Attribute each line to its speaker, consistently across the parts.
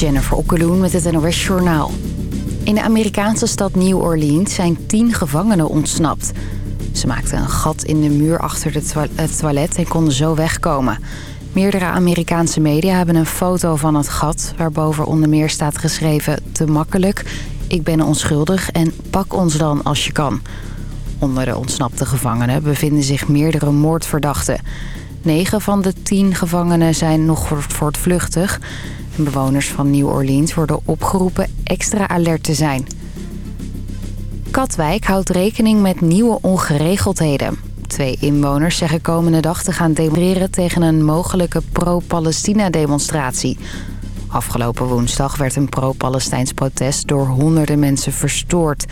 Speaker 1: Jennifer Okkeloen met het NOS Journaal. In de Amerikaanse stad New Orleans zijn tien gevangenen ontsnapt. Ze maakten een gat in de muur achter het toilet en konden zo wegkomen. Meerdere Amerikaanse media hebben een foto van het gat... waarboven onder meer staat geschreven... te makkelijk, ik ben onschuldig en pak ons dan als je kan. Onder de ontsnapte gevangenen bevinden zich meerdere moordverdachten. Negen van de tien gevangenen zijn nog voortvluchtig. Bewoners van New Orleans worden opgeroepen extra alert te zijn. Katwijk houdt rekening met nieuwe ongeregeldheden. Twee inwoners zeggen komende dag te gaan demonstreren tegen een mogelijke pro-Palestina-demonstratie. Afgelopen woensdag werd een pro-Palestijns protest door honderden mensen verstoord.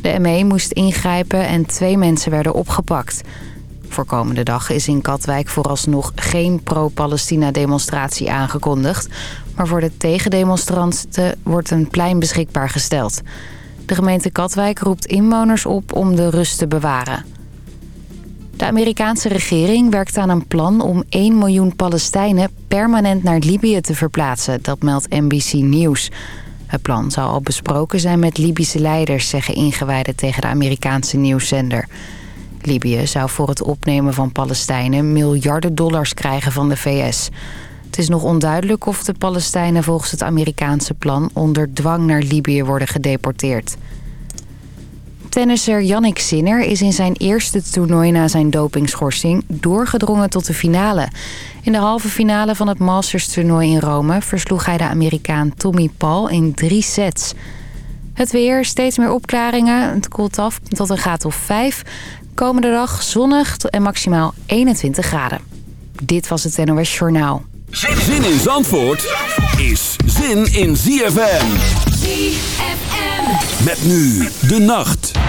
Speaker 1: De ME moest ingrijpen en twee mensen werden opgepakt. Voor komende dag is in Katwijk vooralsnog geen pro-Palestina-demonstratie aangekondigd... maar voor de tegendemonstranten wordt een plein beschikbaar gesteld. De gemeente Katwijk roept inwoners op om de rust te bewaren. De Amerikaanse regering werkt aan een plan om 1 miljoen Palestijnen permanent naar Libië te verplaatsen. Dat meldt NBC News. Het plan zou al besproken zijn met Libische leiders, zeggen ingewijden tegen de Amerikaanse nieuwszender. Libië zou voor het opnemen van Palestijnen miljarden dollars krijgen van de VS. Het is nog onduidelijk of de Palestijnen volgens het Amerikaanse plan onder dwang naar Libië worden gedeporteerd. Tennisser Yannick Sinner is in zijn eerste toernooi na zijn dopingschorsing doorgedrongen tot de finale. In de halve finale van het Masters toernooi in Rome versloeg hij de Amerikaan Tommy Paul in drie sets. Het weer, steeds meer opklaringen. Het koelt af tot een graad of 5. Komende dag zonnig en maximaal 21 graden. Dit was het NOS Journaal.
Speaker 2: Zin in Zandvoort is zin in ZFM. ZFM. Met nu de nacht.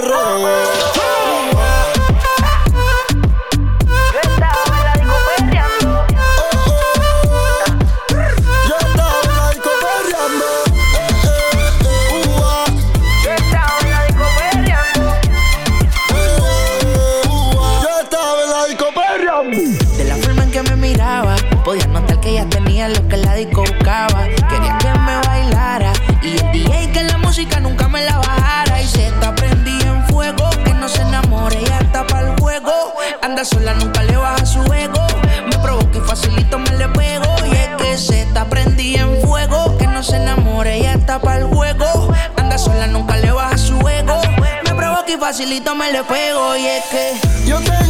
Speaker 3: perro. me
Speaker 4: le pego y es que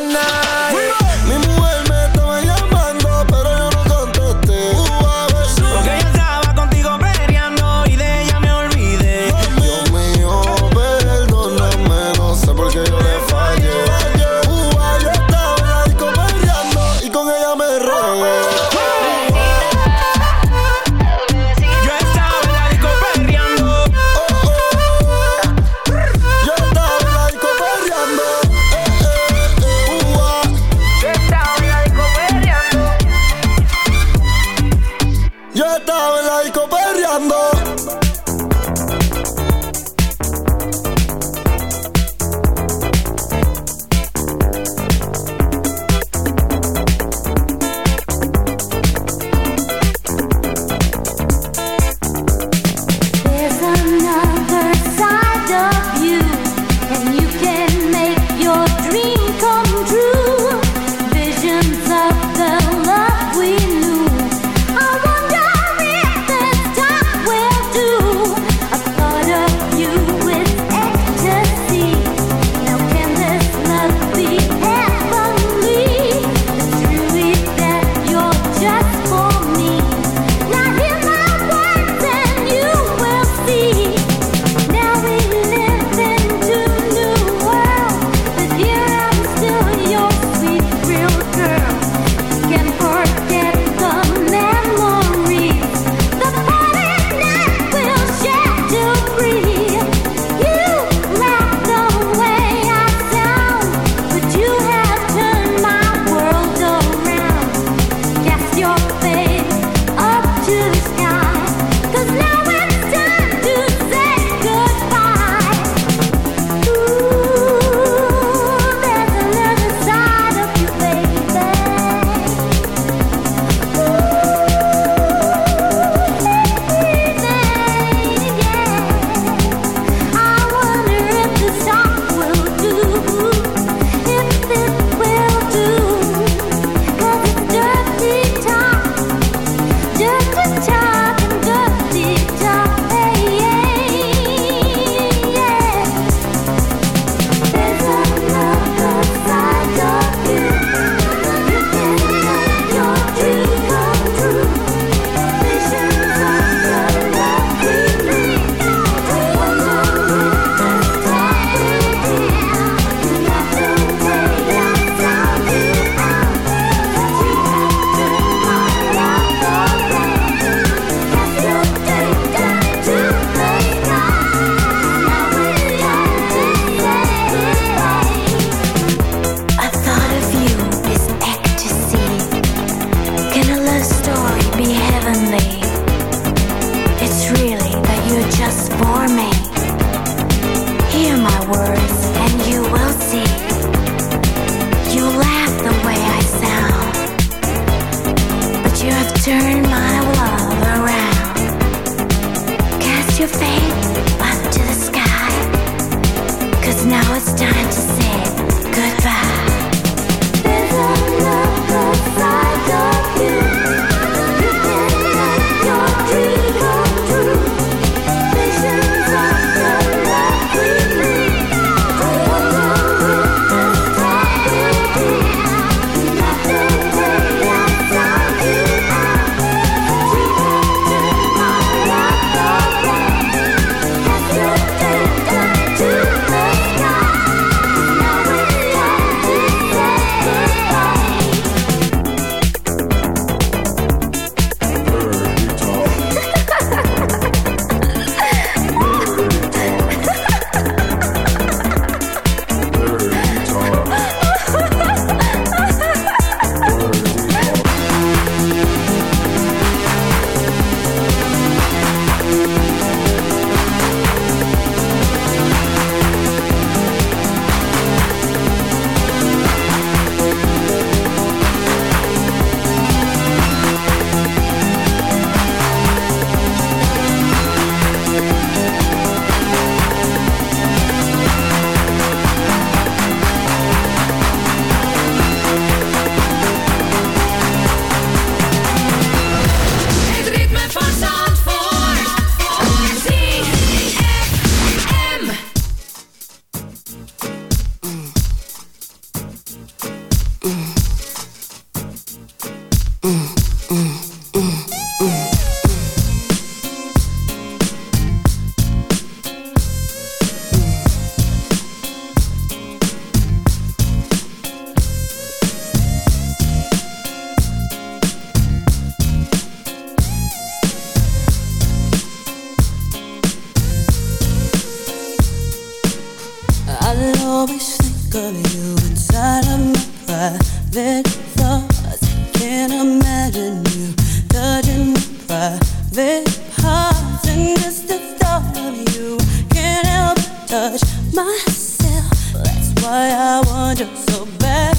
Speaker 5: can't
Speaker 6: imagine you touching private parts and just the thought of you can't help but touch myself. That's why I want you so bad.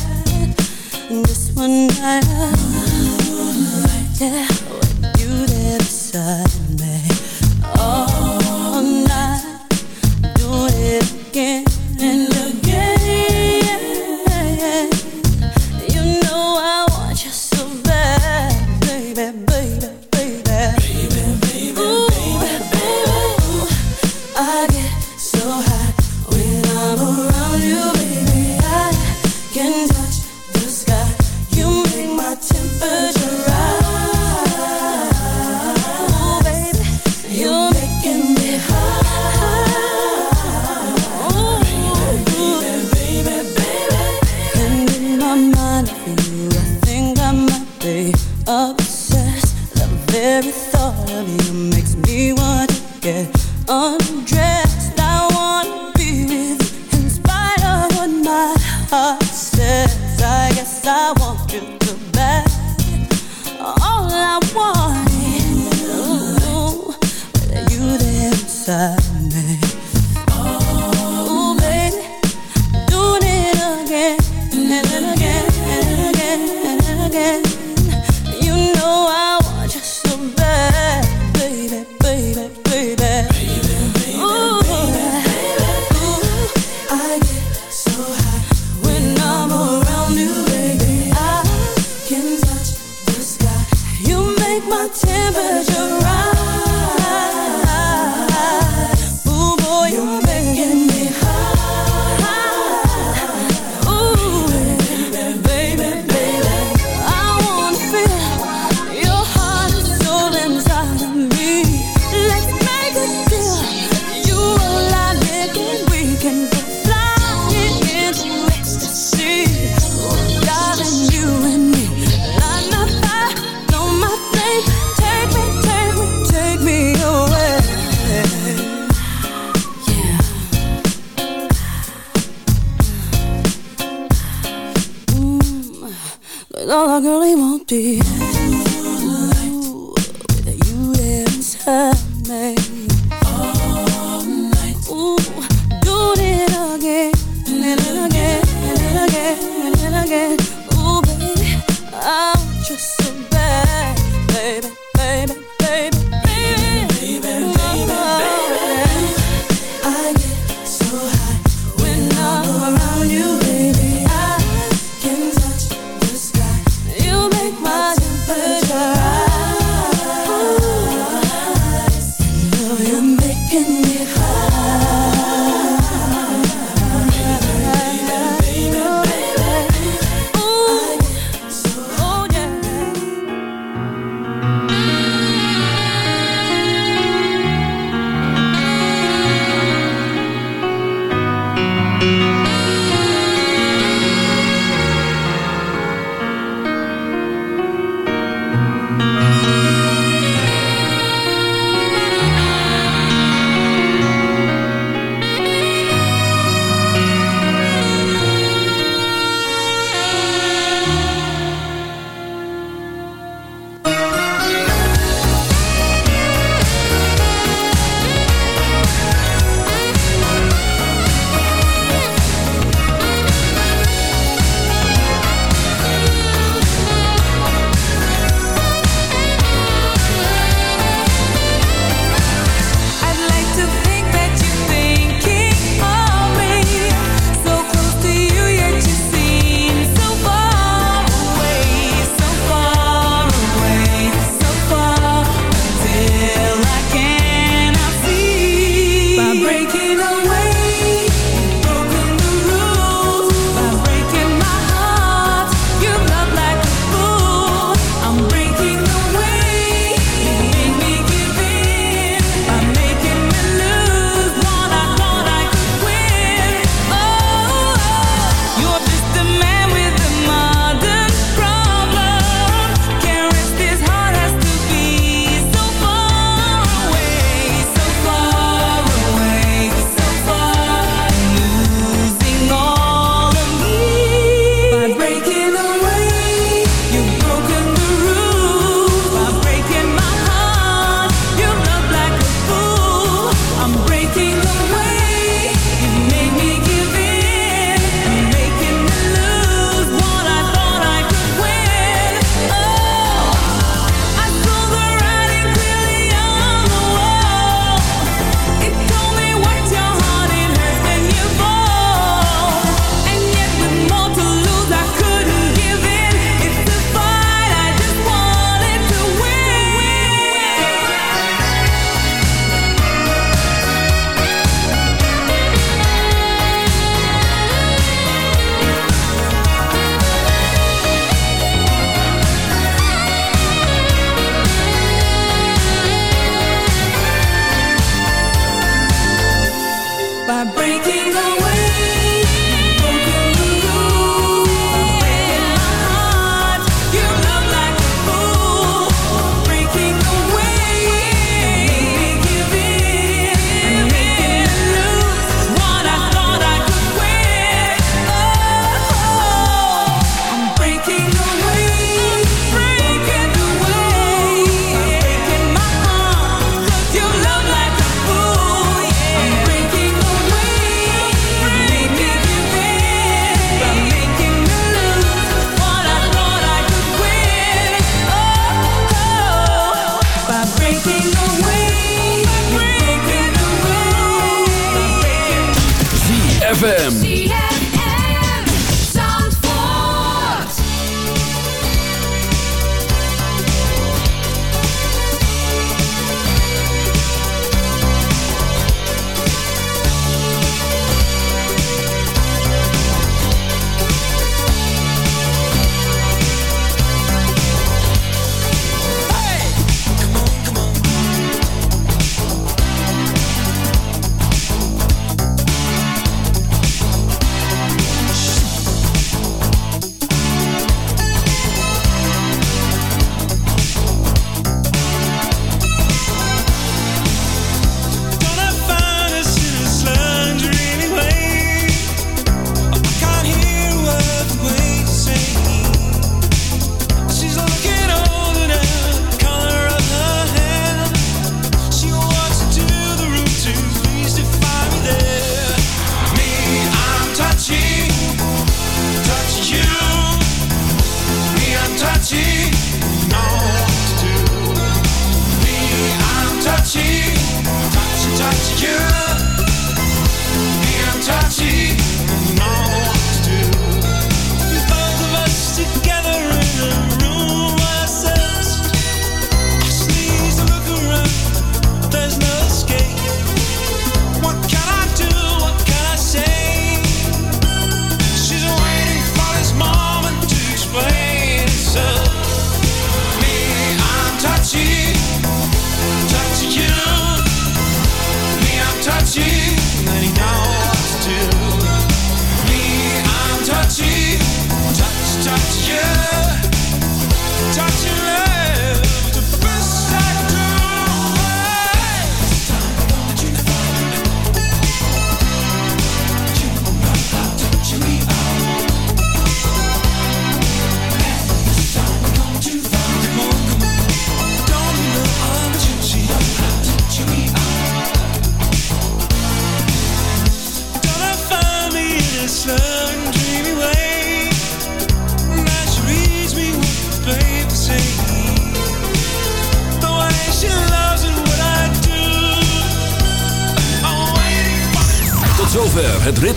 Speaker 6: This one night, right there. be